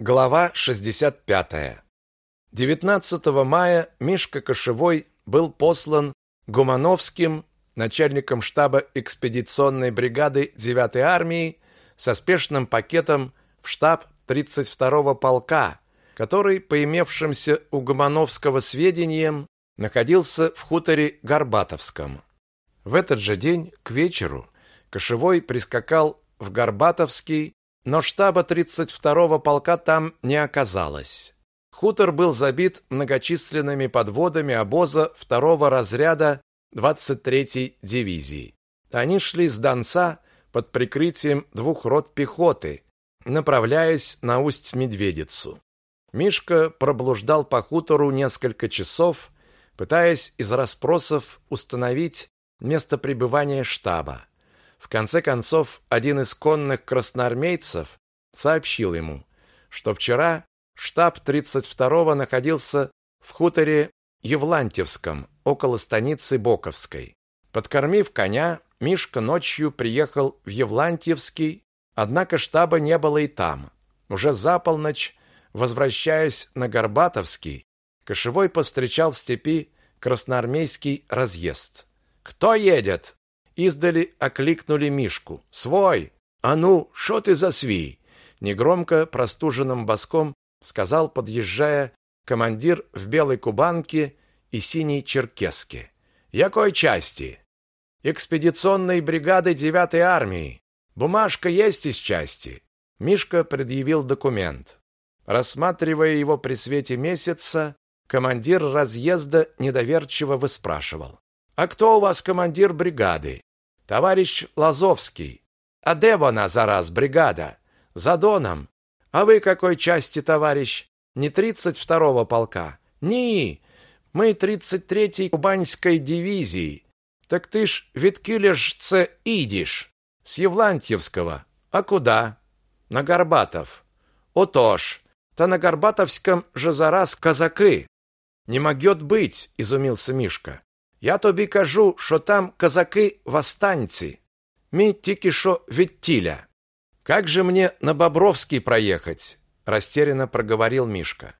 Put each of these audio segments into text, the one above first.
Глава 65. 19 мая Мишка Кошевой был послан Гумановским, начальником штаба экспедиционной бригады 9-й армии, со спешным пакетом в штаб 32-го полка, который, по имевшимся у Гумановского сведениям, находился в хуторе Горбатовском. В этот же день, к вечеру, Кошевой прискакал в Горбатовский, но штаба 32-го полка там не оказалось. Хутор был забит многочисленными подводами обоза второго разряда 23-й дивизии. Они шли с Донца под прикрытием двух рот пехоты, направляясь на Усть-Медведицу. Мишка проблуждал по хутору несколько часов, пытаясь из расспросов установить место пребывания штаба. В конце концов, один из конных красноармейцев сообщил ему, что вчера штаб 32-го находился в хуторе Евлантьевском, около станицы Боковской. Подкормив коня, Мишка ночью приехал в Евлантьевский, однако штаба не было и там. Уже за полночь, возвращаясь на Горбатовский, Кошевой повстречал в степи красноармейский разъезд. «Кто едет?» Издали окликнули Мишку. «Свой! А ну, шо ты за свий?» Негромко, простуженным боском сказал, подъезжая, командир в белой кубанке и синей черкеске. «Якой части?» «Экспедиционной бригады 9-й армии. Бумажка есть из части». Мишка предъявил документ. Рассматривая его при свете месяца, командир разъезда недоверчиво выспрашивал. «А кто у вас командир бригады?» Товарищ Лазовский. А де вона зараз бригада? За Доном. А вы какой части, товарищ? Не 32-го полка? Ні. Мы 33-й Кубанской дивизии. Так ты ж відкиля ж це ідиш? С Евлантьевского. А куда? На Горбатов. Отож. Та на Горбатовском же зараз казаки. Не могет быть, изумился Мишка. Я тобі кажу, що там казаки восстанці. Ми тільки що відтіля. Как же мне на Бобровский проехать? растерянно проговорил Мишка.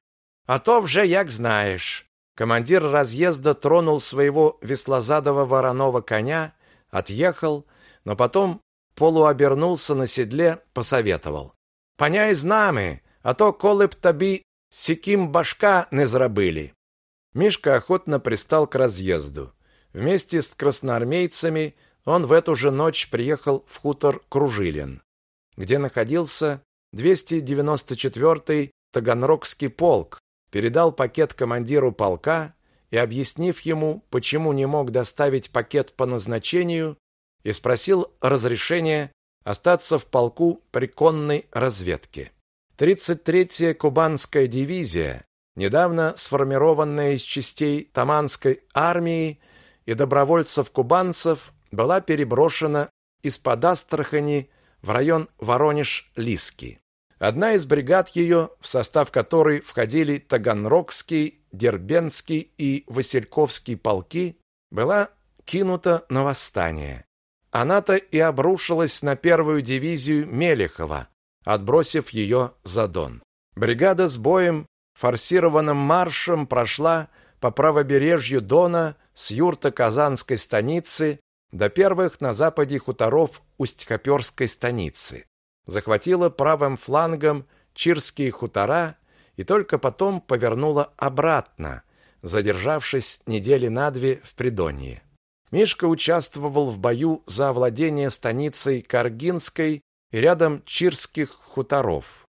А то вже як знаешь. Командир разъезда тронул своего веслозадого вороного коня, отъехал, но потом полуобернулся на седле, посоветовал: "Поняй з нами, а то коли б тобі сіким башка не зробили". Мишка охотно пристал к разъезду. Вместе с красноармейцами он в эту же ночь приехал в хутор Кружилин, где находился 294-й Таганрогский полк, передал пакет командиру полка и, объяснив ему, почему не мог доставить пакет по назначению, и спросил разрешения остаться в полку при конной разведке. 33-я Кубанская дивизия недавно сформированная из частей Таманской армии и добровольцев-кубанцев, была переброшена из-под Астрахани в район Воронеж-Лиски. Одна из бригад ее, в состав которой входили Таганрогский, Дербенский и Васильковский полки, была кинута на восстание. Она-то и обрушилась на первую дивизию Мелехова, отбросив ее за Дон. Бригада с боем форсированным маршем прошла по правобережью Дона с юрта Казанской станицы до первых на западе хуторов Усть-Хоперской станицы. Захватила правым флангом Чирские хутора и только потом повернула обратно, задержавшись недели на две в Придонье. Мишка участвовал в бою за овладение станицей Каргинской и рядом Чирских хуторов.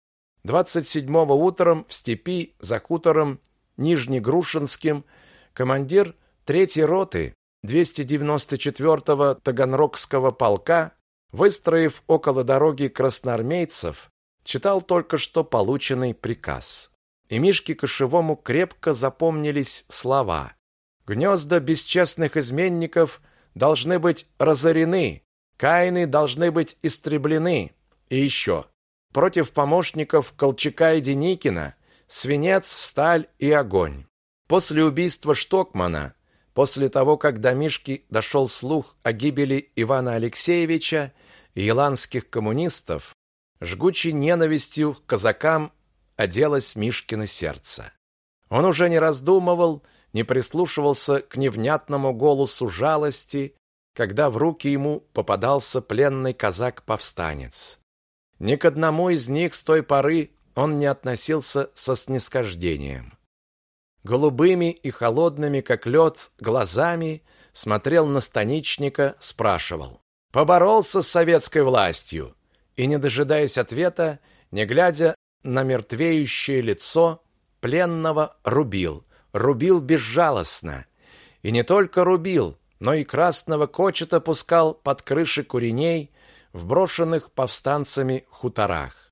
27-го утром в степи за хутором Нижнегрушинским командир 3-й роты 294-го Таганрогского полка, выстроив около дороги красноармейцев, читал только что полученный приказ. И Мишке Кошевому крепко запомнились слова: "Гнезда бесчестных изменников должны быть разорены, каины должны быть истреблены". И еще против помощников Колчака и Деникина свинец, сталь и огонь. После убийства Штокмана, после того, как до Мишки дошел слух о гибели Ивана Алексеевича и еланских коммунистов, жгучей ненавистью к казакам оделось Мишкино сердце. Он уже не раздумывал, не прислушивался к невнятному голосу жалости, когда в руки ему попадался пленный казак-повстанец. Ни к одному из них с той поры он не относился со снисхождением. Голубыми и холодными, как лед, глазами смотрел на станичника, спрашивал. «Поборолся с советской властью?» И, не дожидаясь ответа, не глядя на мертвеющее лицо, пленного рубил. Рубил безжалостно. И не только рубил, но и красного кочета пускал под крыши куреней в брошенных повстанцами хуторах.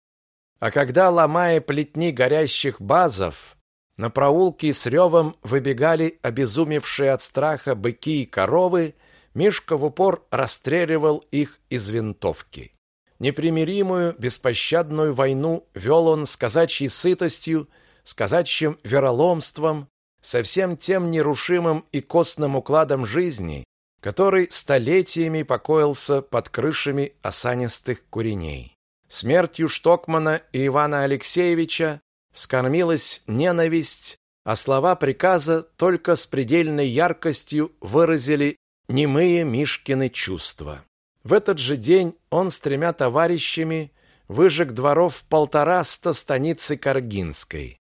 А когда, ломая плетни горящих базов, на проулки с ревом выбегали обезумевшие от страха быки и коровы, Мишка в упор расстреливал их из винтовки. Непримиримую, беспощадную войну вел он с казачьей сытостью, с казачьим вероломством, со всем тем нерушимым и костным укладом жизни, который столетиями покоился под крышами осанистых куреней. Смертью Штокмана и Ивана Алексеевича вскормилась ненависть, а слова приказа только с предельной яркостью выразили немые Мишкины чувства. В этот же день он с тремя товарищами выжег дворов полтораста станицы Каргинской.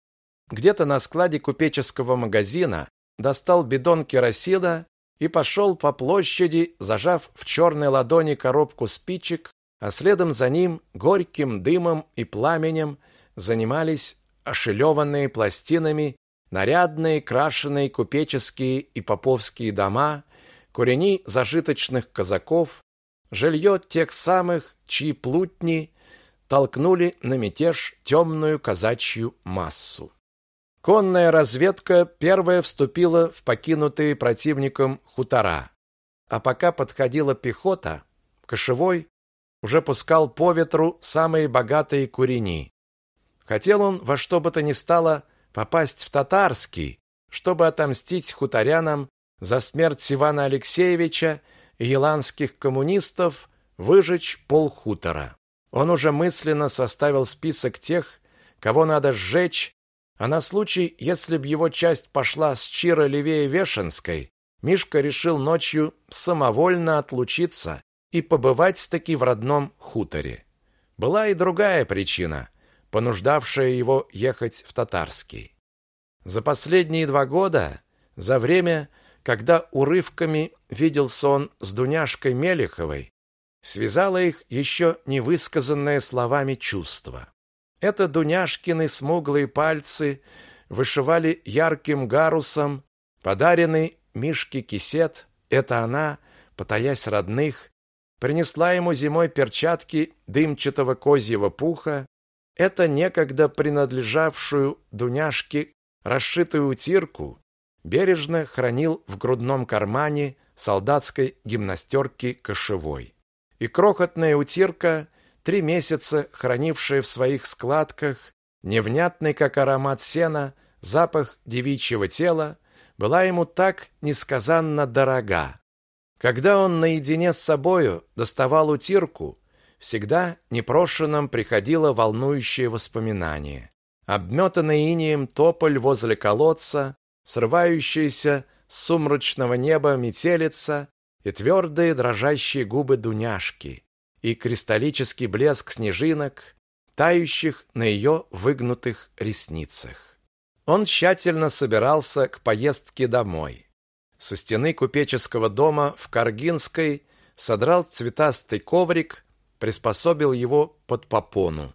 Где-то на складе купеческого магазина достал бидон керосина и пошел по площади, зажав в черной ладони коробку спичек, а следом за ним горьким дымом и пламенем занимались ошелеванные пластинами нарядные крашеные купеческие и поповские дома, курени зажиточных казаков, жилье тех самых, чьи плутни толкнули на мятеж темную казачью массу. Конная разведка первая вступила в покинутые противником хутора, а пока подходила пехота, Кошевой уже пускал по ветру самые богатые курени. Хотел он во что бы то ни стало попасть в Татарский, чтобы отомстить хуторянам за смерть Ивана Алексеевича и еланских коммунистов, выжечь полхутора. Он уже мысленно составил список тех, кого надо сжечь, а на случай, если б его часть пошла с Чира левее Вешенской, Мишка решил ночью самовольно отлучиться и побывать-таки в родном хуторе. Была и другая причина понуждавшая его ехать в Татарский. За последние два года, за время, когда урывками виделся он с Дуняшкой Мелеховой, связало их еще невысказанное словами чувство. Это Дуняшкины смуглые пальцы вышивали ярким гарусом подаренный Мишке кисет. Это она, потаясь родных, принесла ему зимой перчатки дымчатого козьего пуха, это некогда принадлежавшую Дуняшке расшитую утирку бережно хранил в грудном кармане солдатской гимнастерки кошевой. И крохотная утирка, три месяца хранившая в своих складках, невнятный как аромат сена, запах девичьего тела, была ему так несказанно дорога. Когда он наедине с собою доставал утирку, всегда непрошенным приходило волнующее воспоминание. Обметанный инеем тополь возле колодца, срывающаяся с сумрачного неба метелица и твердые дрожащие губы Дуняшки, и кристаллический блеск снежинок, тающих на ее выгнутых ресницах. Он тщательно собирался к поездке домой. Со стены купеческого дома в Каргинской содрал цветастый коврик, приспособил его под попону.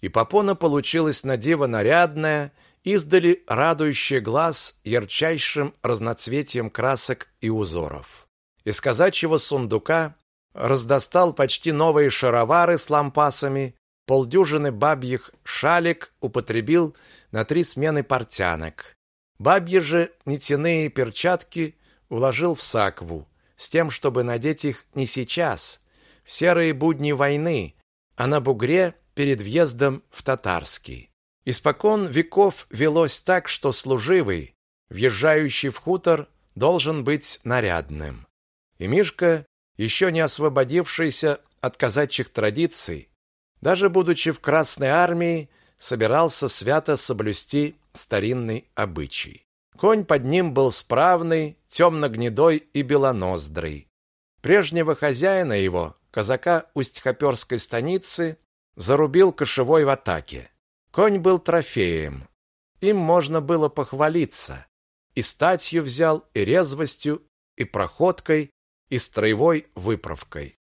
И попона получилась на диво нарядная, издали радующая глаз ярчайшим разноцветием красок и узоров. Из казачьего сундука раздостал почти новые шаровары с лампасами, полдюжины бабьих шалик употребил на три смены портянок. Бабьи же нитяные перчатки уложил в сакву, с тем, чтобы надеть их не сейчас, в серые будни войны, а на бугре перед въездом в Татарский. Испокон веков велось так, что служивый, въезжающий в хутор, должен быть нарядным. И Мишка, еще не освободившийся от казачьих традиций, даже будучи в Красной армии, собирался свято соблюсти старинный обычай. Конь под ним был справный, темно-гнедой и белоноздрый. Прежнего хозяина его, казака Усть-Хоперской станицы, зарубил кошевой в атаке. Конь был трофеем. Им можно было похвалиться. И статью взял, и резвостью, и проходкой, и строевой выправкой.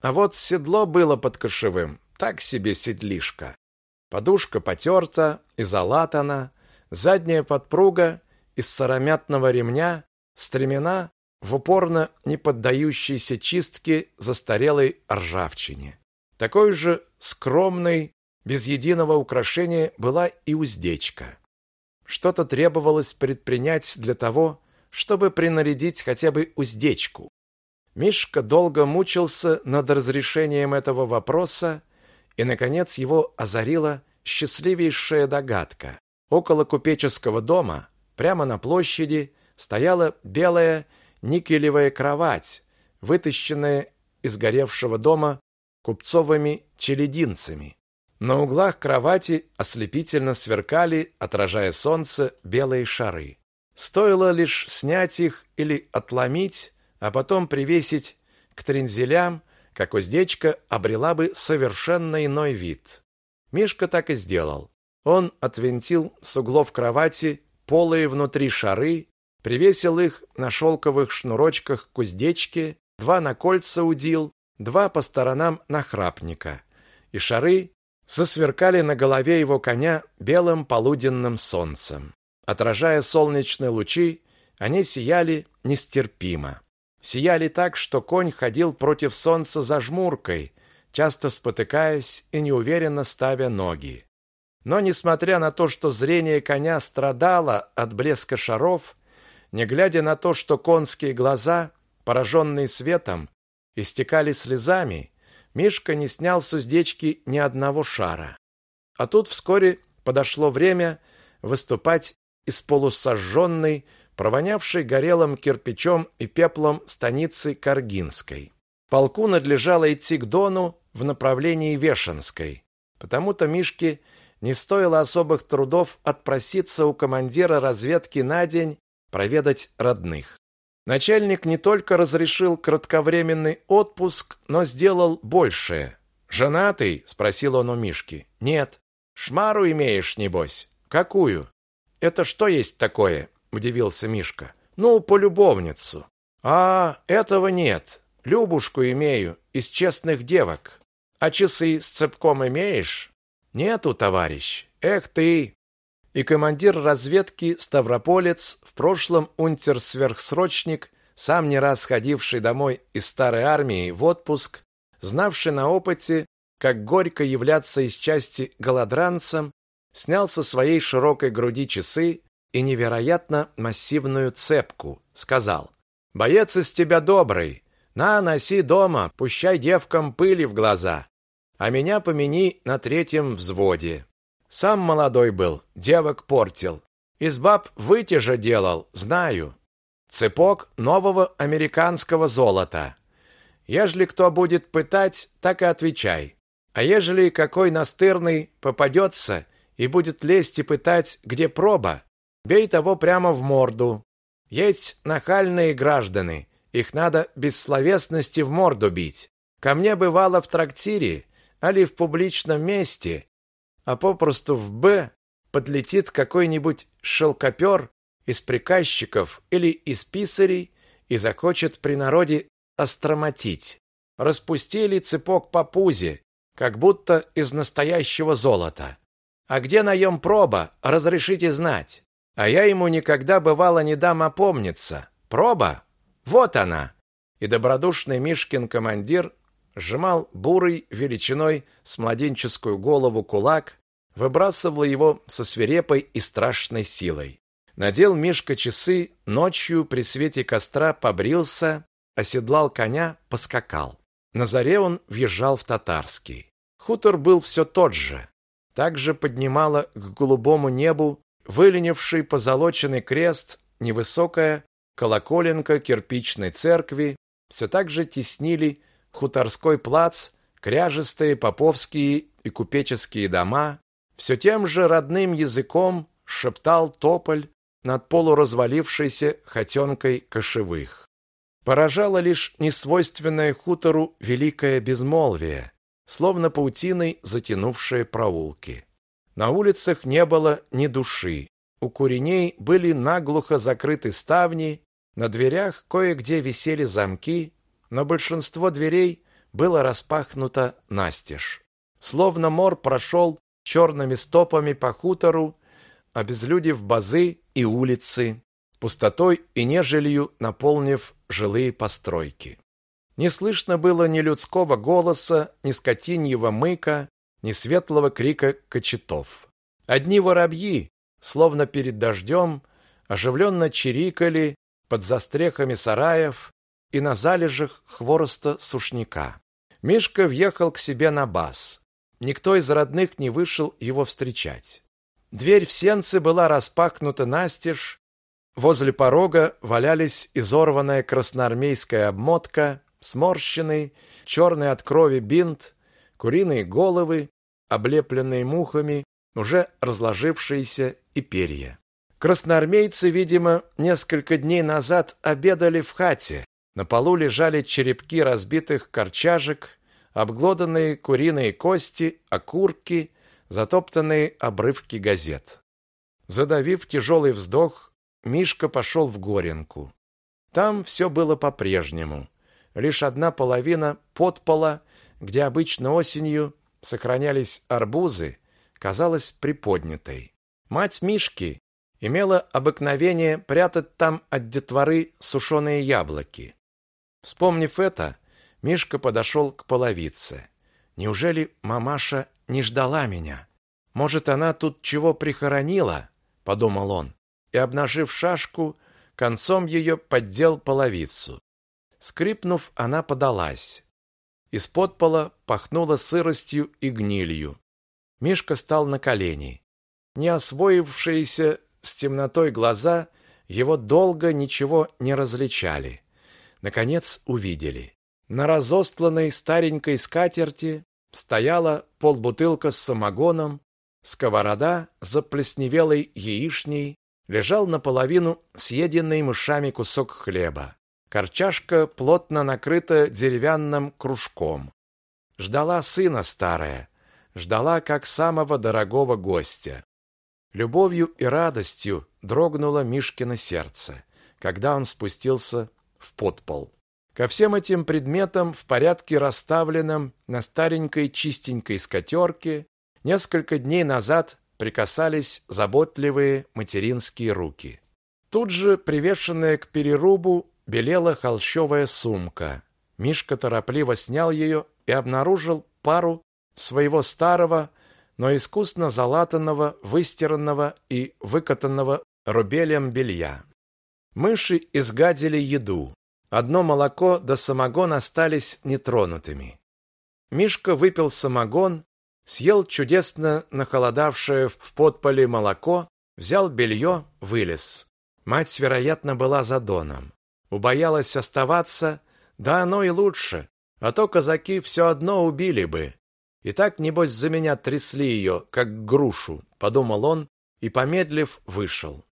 А вот седло было под кошевым, так себе седлишка. Подушка потерта и залатана, задняя подпруга из сыромятного ремня, стремена в упорно не поддающейся чистке застарелой ржавчине. Такой же скромной, без единого украшения была и уздечка. Что-то требовалось предпринять для того, чтобы принарядить хотя бы уздечку. Мишка долго мучился над разрешением этого вопроса, и, наконец, его озарила счастливейшая догадка. Около купеческого дома, прямо на площади, стояла белая никелевая кровать, вытащенная из горевшего дома купцовыми челединцами. На углах кровати ослепительно сверкали, отражая солнце, белые шары. Стоило лишь снять их или отломить, а потом привесить к трензелям, как уздечка обрела бы совершенно иной вид. Мишка так и сделал. Он отвинтил с углов кровати полые внутри шары, привесил их на шелковых шнурочках к уздечке, два на кольца удил, два по сторонам нахрапника. И шары засверкали на голове его коня белым полуденным солнцем. Отражая солнечные лучи, они сияли нестерпимо. Сияли так, что конь ходил против солнца за жмуркой, часто спотыкаясь и неуверенно ставя ноги. Но несмотря на то, что зрение коня страдало от блеска шаров, не глядя на то, что конские глаза, пораженные светом, истекали слезами, Мишка не снял с уздечки ни одного шара. А тут вскоре подошло время выступать из полусожженной, провонявшей горелым кирпичом и пеплом станицы Каргинской. Полку надлежало идти к Дону в направлении Вешенской. Потому-то Мишке не стоило особых трудов отпроситься у командира разведки на день проведать родных. Начальник не только разрешил кратковременный отпуск, но сделал большее. «Женатый?» – спросил он у Мишки. «Нет». «Шмару имеешь, небось?» «Какую?» «Это что есть такое?» – удивился Мишка. «Ну, полюбовницу». «А, этого нет. Любушку имею, из честных девок. А часы с цепком имеешь?» «Нету, товарищ. Эх ты!» и командир разведки Ставрополец, в прошлом унтер-сверхсрочник, сам не раз ходивший домой из старой армии в отпуск, знавший на опыте, как горько являться из части голодранцем, снял со своей широкой груди часы и невероятно массивную цепку, сказал: "Боец из тебя добрый, на носи дома, пущай девкам пыли в глаза, а меня помяни на третьем взводе". Сам молодой был, девок портил. Из баб вытяжа делал, знаю. Цепок нового американского золота. Ежели кто будет пытать, так и отвечай. А ежели какой настырный попадется и будет лезть и пытать, где проба, бей того прямо в морду. Есть нахальные граждане, их надо без словесности в морду бить. Ко мне бывало в трактире, али в публичном месте, а попросту в «Б» подлетит какой-нибудь шелкопер из приказчиков или из писарей и захочет при народе остромотить. Распустили цепок по пузе, как будто из настоящего золота. А где наем проба, разрешите знать. А я ему никогда бывало не дам опомниться. Проба? Вот она. И добродушный Мишкин командир сжимал бурый величиной с младенческую голову кулак, выбрасывал его со свирепой и страшной силой. Надел Мишка часы, ночью при свете костра побрился, оседлал коня, поскакал. На заре он въезжал в Татарский. Хутор был все тот же. Также поднимала к голубому небу выленивший позолоченный крест, невысокая колоколенка кирпичной церкви, все так же теснили хуторской плац, кряжестые поповские и купеческие дома, Все тем же родным языком шептал тополь над полуразвалившейся хотенкой кошевых. Поражало лишь несвойственное хутору великое безмолвие, словно паутиной затянувшее проулки. На улицах не было ни души. У куреней были наглухо закрыты ставни, на дверях кое-где висели замки, но большинство дверей было распахнуто настежь. Словно мор прошел черными стопами по хутору, обезлюдив базы и улицы, пустотой и нежелью наполнив жилые постройки. Не слышно было ни людского голоса, ни скотиньего мыка, ни светлого крика кочетов. Одни воробьи, словно перед дождем, оживленно чирикали под застрехами сараев и на залежах хвороста сушняка. Мишка въехал к себе на бас. Никто из родных не вышел его встречать. Дверь в сенцы была распахнута настежь, возле порога валялись изорванная красноармейская обмотка, сморщенный, черный от крови бинт, куриные головы, облепленные мухами, уже разложившиеся и перья. Красноармейцы, видимо, несколько дней назад обедали в хате. На полу лежали черепки разбитых корчажек, обглоданные куриные кости, окурки, затоптанные обрывки газет. Задавив тяжелый вздох, Мишка пошел в Горенку. Там все было по-прежнему. Лишь одна половина подпола, где обычно осенью сохранялись арбузы, казалась приподнятой. Мать Мишки имела обыкновение прятать там от детворы сушеные яблоки. Вспомнив это, Мишка подошел к половице. Неужели мамаша не ждала меня? Может, она тут чего прихоронила? подумал он. И обнажив шашку, концом ее поддел половицу. Скрипнув, она подалась. Из-под пола пахнуло сыростью и гнилью. Мишка стал на колени. Не освоившиеся с темнотой глаза его долго ничего не различали. Наконец увидели. На разостланной старенькой скатерти стояла полбутылка с самогоном, сковорода с заплесневелой яичней, лежал наполовину съеденный мышами кусок хлеба. Корчашка плотно накрыта деревянным кружком. Ждала сына старая, ждала как самого дорогого гостя. Любовью и радостью дрогнуло Мишкино сердце, когда он спустился в подпол. Ко всем этим предметам в порядке расставленном на старенькой чистенькой скатерке несколько дней назад прикасались заботливые материнские руки. Тут же, привешенная к перерубу, белела холщовая сумка. Мишка торопливо снял ее и обнаружил пару своего старого но искусно залатанного, выстиранного и выкатанного рубелем белья. Мыши изгадили еду. Одно молоко да самогон остались нетронутыми. Мишка выпил самогон, съел чудесно нахолодавшее в подполе молоко, взял белье, вылез. Мать, вероятно, была за доном. Убоялась оставаться, да оно и лучше, а то казаки все одно убили бы. И так, небось, за меня трясли ее, как грушу, подумал он и, помедлив, вышел.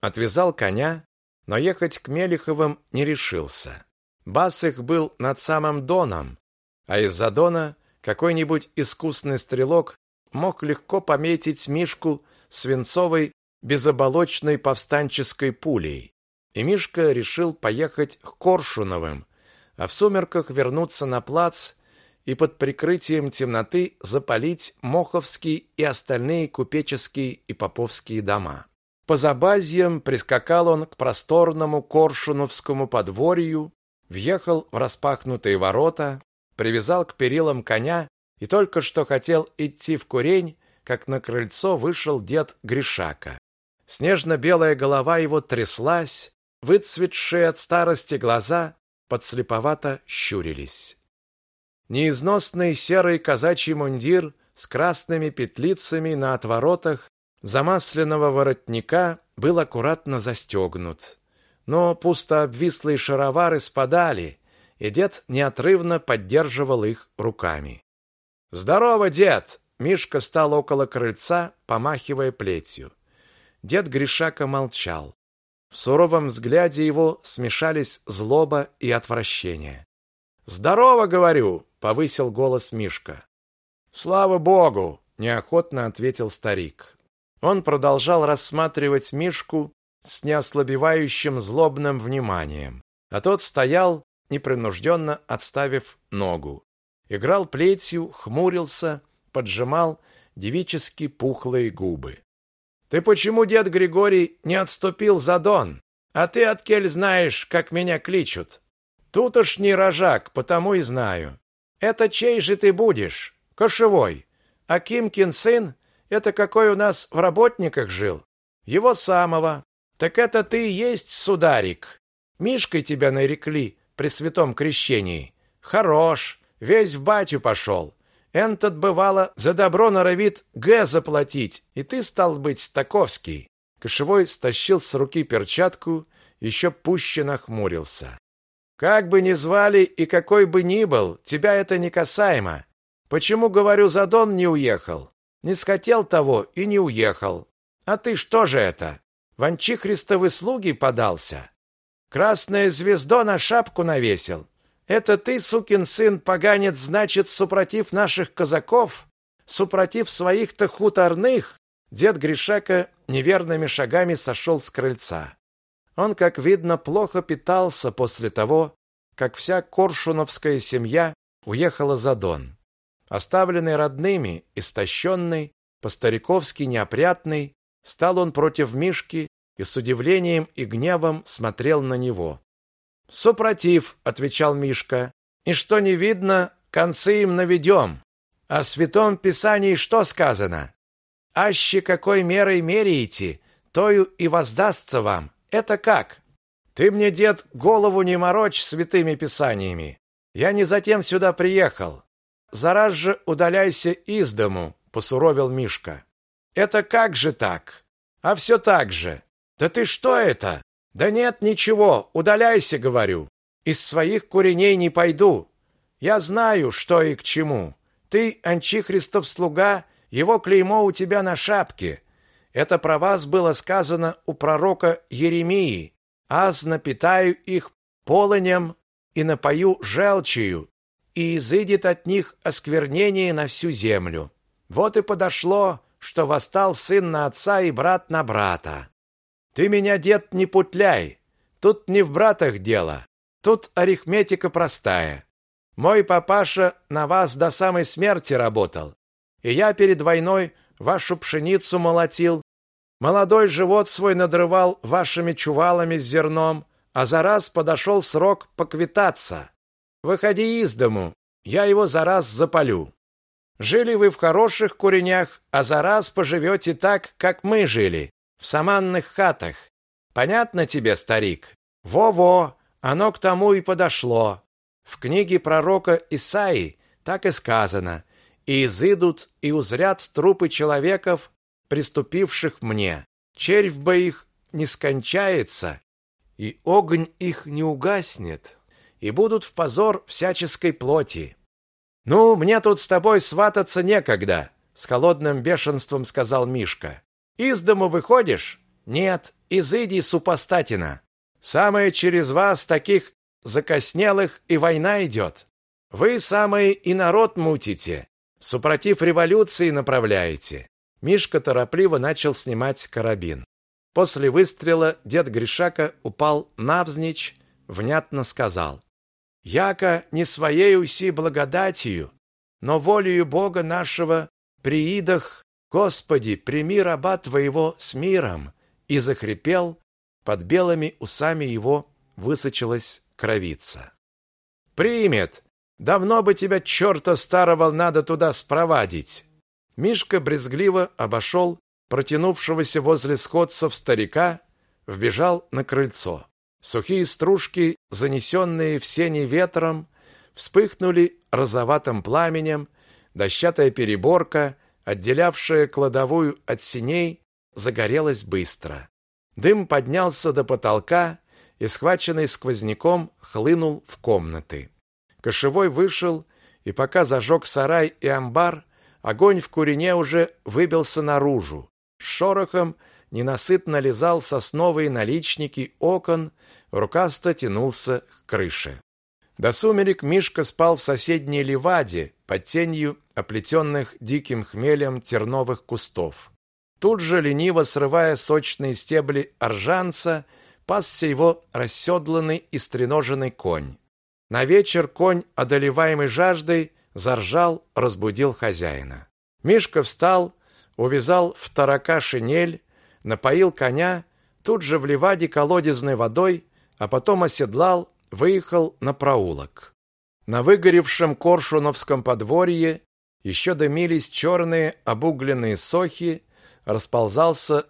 Отвязал коня, но ехать к Мелиховым не решился. Бас их был над самым Доном, а из-за Дона какой-нибудь искусный стрелок мог легко пометить Мишку свинцовой безоболочной повстанческой пулей. И Мишка решил поехать к Коршуновым, а в сумерках вернуться на плац и под прикрытием темноты запалить Моховский и остальные купеческие и поповские дома. По забазьям прискакал он к просторному Коршуновскому подворью, въехал в распахнутые ворота, привязал к перилам коня и только что хотел идти в курень, как на крыльцо вышел дед Гришака. Снежно-белая голова его тряслась, выцветшие от старости глаза подслеповато щурились. Неизносный серый казачий мундир с красными петлицами на отворотах замасленного воротника был аккуратно застегнут. Но пусто обвислые шаровары спадали, и дед неотрывно поддерживал их руками. «Здорово, дед!» Мишка стал около крыльца, помахивая плетью. Дед Гришака молчал. В суровом взгляде его смешались злоба и отвращение. «Здорово, говорю!» — повысил голос Мишка. «Слава Богу!» — неохотно ответил старик. Он продолжал рассматривать Мишку с неослабевающим злобным вниманием, а тот стоял, непринужденно отставив ногу. Играл плетью, хмурился, поджимал девически пухлые губы. «Ты почему, дед Григорий, не отступил за Дон? А ты, откель, знаешь, как меня кличут?» Тутошний рожак, потому и знаю. Это чей же ты будешь? Кошевой. А Кимкин сын, это какой у нас в работниках жил? Его самого. Так это ты и есть, сударик. Мишкой тебя нарекли при святом крещении. Хорош, весь в батю пошел. Энтот, бывало, за добро норовит Г заплатить, и ты, стал быть, таковский. Кошевой стащил с руки перчатку, еще пуще нахмурился. Как бы ни звали и какой бы ни был, тебя это не касаемо. Почему, говорю, Задон не уехал? Не схотел того и не уехал. А ты что же это? В анчихристовы слуги подался? Красное звездо на шапку навесил. Это ты, сукин сын, поганец, значит, супротив наших казаков? Супротив своих-то хуторных? Дед Гришака неверными шагами сошел с крыльца. Он, как видно, плохо питался после того, как вся коршуновская семья уехала за Дон. Оставленный родными, истощенный, по-стариковски неопрятный, стал он против Мишки и с удивлением и гневом смотрел на него. «Супротив», — отвечал Мишка, — «и что не видно, концы им наведем. О святом писании что сказано? Аще какой мерой меряете, тою и воздастся вам. Это как? Ты мне, дед, голову не морочь святыми писаниями. Я не затем сюда приехал. Зараз же удаляйся из дому, посуровил Мишка. Это как же так? А все так же. Да ты что это? Да нет ничего, удаляйся, говорю. Из своих куреней не пойду. Я знаю, что и к чему. Ты, Анчихристов слуга, его клеймо у тебя на шапке. Это про вас было сказано у пророка Еремии. «Аз напитаю их полынем и напою желчью, и изыдет от них осквернение на всю землю». Вот и подошло, что восстал сын на отца и брат на брата. Ты меня, дед, не путляй. Тут не в братах дело. Тут арифметика простая. Мой папаша на вас до самой смерти работал. И я перед войной вашу пшеницу молотил, Молодой живот свой надрывал вашими чувалами с зерном, а за раз подошел срок поквитаться. Выходи из дому, я его за раз запалю. Жили вы в хороших куренях, а за раз поживете так, как мы жили, в саманных хатах. Понятно тебе, старик? Во-во, оно к тому и подошло. В книге пророка Исаии так и сказано: "И изыдут и узрят трупы человеков приступивших мне. Червь бы их не скончается, и огонь их не угаснет, и будут в позор всяческой плоти. Ну, мне тут с тобой свататься некогда, с холодным бешенством сказал Мишка. Из дому выходишь? Нет, изыди, супостатина. Самое через вас таких закоснелых и война идет. Вы самые и народ мутите, супротив революции направляете. Мишка торопливо начал снимать карабин. После выстрела дед Гришака упал навзничь, внятно сказал: "Яко не своей уси благодатью, но волею Бога нашего приидах, Господи, прими раба твоего с миром", и захрипел, под белыми усами его высочилась кровица. "Примет. Давно бы тебя чёрта старого надо туда спровадить". Мишка брезгливо обошел протянувшегося возле сходцев старика, вбежал на крыльцо. Сухие стружки, занесенные в сени ветром, вспыхнули розоватым пламенем, дощатая переборка, отделявшая кладовую от синей, загорелась быстро. Дым поднялся до потолка и, схваченный сквозняком, хлынул в комнаты. Кошевой вышел, и пока зажег сарай и амбар, Огонь в курине уже выбился наружу. С шорохом ненасытно лизал сосновые наличники окон, рукасто тянулся к крыше. До сумерек Мишка спал в соседней ливаде под тенью оплетенных диким хмелем терновых кустов. Тут же, лениво срывая сочные стебли оржанца, пасся его расседланный и стреноженный конь. На вечер конь, одолеваемый жаждой, заржал, разбудил хозяина. Мишка встал, увязал в тарака шинель, напоил коня, тут же в ливаде колодезной водой, а потом оседлал, выехал на проулок. На выгоревшем коршуновском подворье еще дымились черные обугленные сохи, расползался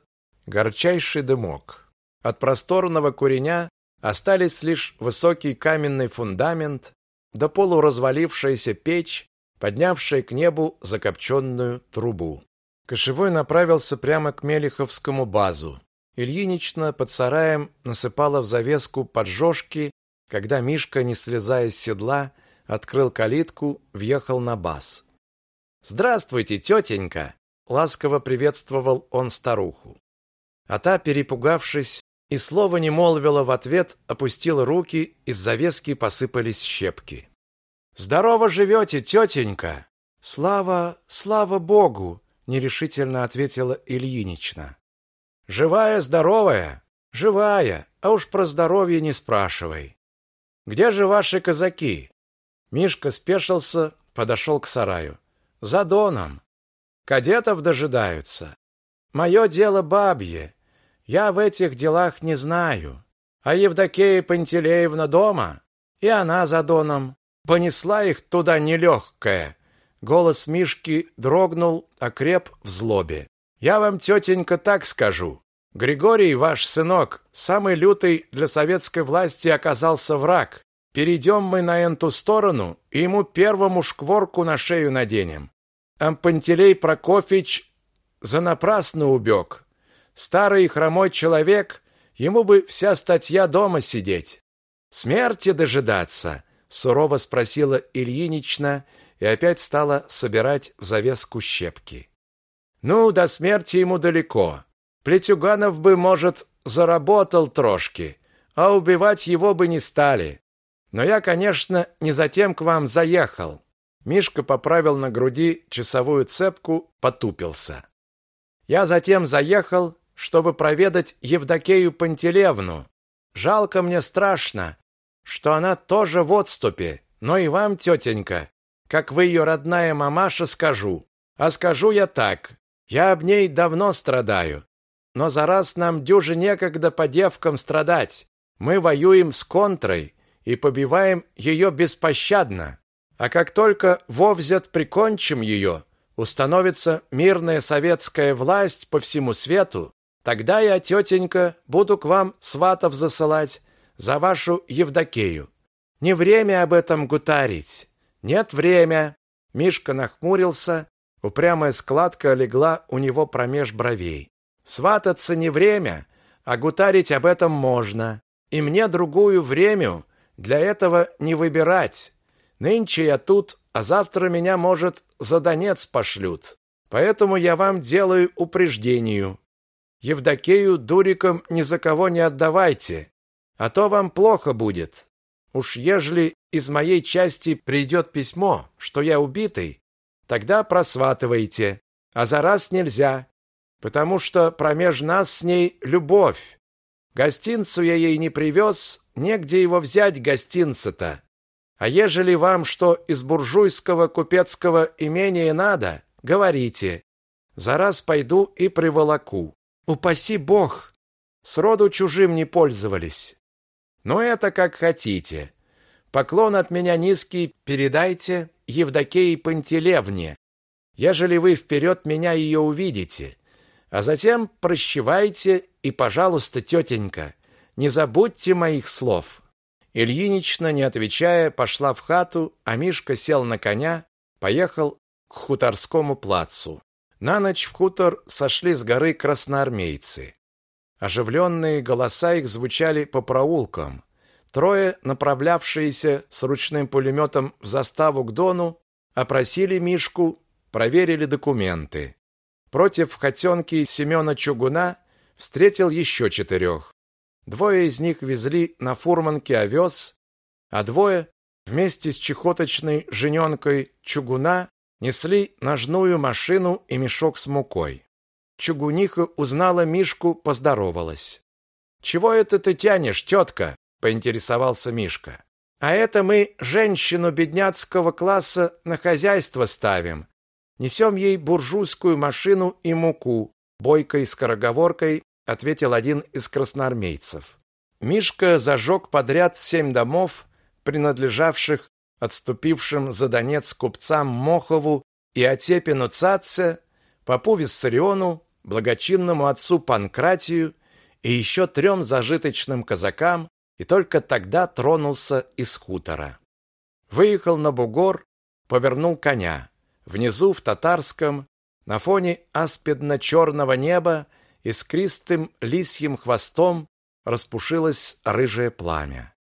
горчайший дымок. От просторного куреня остались лишь высокий каменный фундамент да полуразвалившаяся печь, поднявшая к небу закопченную трубу. Кошевой направился прямо к Мелиховскому базу. Ильинична под сараем насыпала в завеску поджожки, когда Мишка, не слезая с седла, открыл калитку, въехал на баз. «Здравствуйте, тетенька!» — ласково приветствовал он старуху. А та, перепугавшись, и слова не молвила в ответ, опустила руки, из завески посыпались щепки. «Здорово живете, тетенька!» «Слава, слава Богу!» — нерешительно ответила Ильинична. «Живая, здоровая?» «Живая, а уж про здоровье не спрашивай. Где же ваши казаки?» Мишка спешился, подошел к сараю. «За доном. Кадетов дожидаются. Мое дело бабье, я в этих делах не знаю. А Евдокия Пантелеевна дома, и она за доном. Понесла их туда нелегкая. Голос Мишки дрогнул, окреп в злобе. Я вам, тетенька, так скажу. Григорий, ваш сынок, самый лютый для советской власти оказался враг. Перейдем мы на эту сторону, и ему первому шкворку на шею наденем. А Пантелей Прокофьевич занапрасно убег. Старый хромой человек, ему бы вся статья дома сидеть. Смерти дожидаться, сурово спросила Ильинична и опять стала собирать в завеску щепки. Ну, до смерти ему далеко. Плетюганов бы, может, заработал трошки, а убивать его бы не стали. Но я, конечно, не затем к вам заехал. Мишка поправил на груди часовую цепку, потупился. Я затем заехал, чтобы проведать Евдокею Пантелеевну. Жалко мне страшно, что она тоже в отступе, но и вам, тетенька, как вы ее родная мамаша, скажу. А скажу я так, я об ней давно страдаю. Но за раз нам дюже некогда по девкам страдать. Мы воюем с контрой и побиваем ее беспощадно. А как только вовзят прикончим ее, установится мирная советская власть по всему свету, Тогда я, тетенька, буду к вам сватов засылать за вашу Евдокею. Не время об этом гутарить. Нет время. Мишка нахмурился, упрямая складка легла у него промеж бровей. Свататься не время, а гутарить об этом можно. И мне другую время для этого не выбирать. Нынче я тут, а завтра меня, может, за Донец пошлют. Поэтому я вам делаю упреждению. Евдокею дуриком ни за кого не отдавайте, а то вам плохо будет. Уж ежели из моей части придет письмо, что я убитый, тогда просватывайте, а за раз нельзя, потому что промеж нас с ней любовь. Гостинцу я ей не привез, негде его взять гостинца-то. А ежели вам что из буржуйского купецкого имения надо, говорите. За раз пойду и приволоку. Упаси бог! Сроду чужим не пользовались. Но это как хотите. Поклон от меня низкий передайте Евдокии Пантелевне, ежели вы вперед меня ее увидите. А затем прощевайте и, пожалуйста, тетенька, не забудьте моих слов». Ильинична, не отвечая, пошла в хату, а Мишка сел на коня, поехал к хуторскому плацу. На ночь в хутор сошли с горы красноармейцы. Оживленные голоса их звучали по проулкам. Трое, направлявшиеся с ручным пулеметом в заставу к Дону, опросили Мишку, проверили документы. Против хотенки Семена Чугуна встретил еще четырех. Двое из них везли на фурманке овес, а двое вместе с чехоточной жененкой Чугуна несли ножную машину и мешок с мукой. Чугуниха узнала Мишку, поздоровалась. «Чего это ты тянешь, тетка?» – поинтересовался Мишка. «А это мы женщину бедняцкого класса на хозяйство ставим. Несем ей буржуйскую машину и муку», – бойкой скороговоркой ответил один из красноармейцев. Мишка зажег подряд семь домов, принадлежавших отступившим за Донец купцам Мохову и Отепину Цаце, попу Виссариону, благочинному отцу Панкратию и еще трем зажиточным казакам, и только тогда тронулся из хутора. Выехал на бугор, повернул коня. Внизу, в татарском, на фоне аспидно-черного неба, искристым лисьим хвостом распушилось рыжее пламя.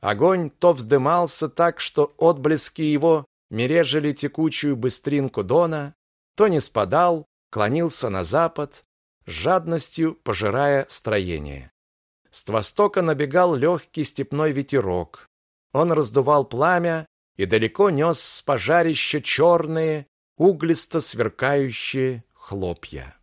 Огонь то вздымался так, что отблески его мережили текучую быстринку Дона, то не спадал, клонился на запад, с жадностью пожирая строение. С востока набегал легкий степной ветерок. Он раздувал пламя и далеко нес с пожарища черные, углисто сверкающие хлопья.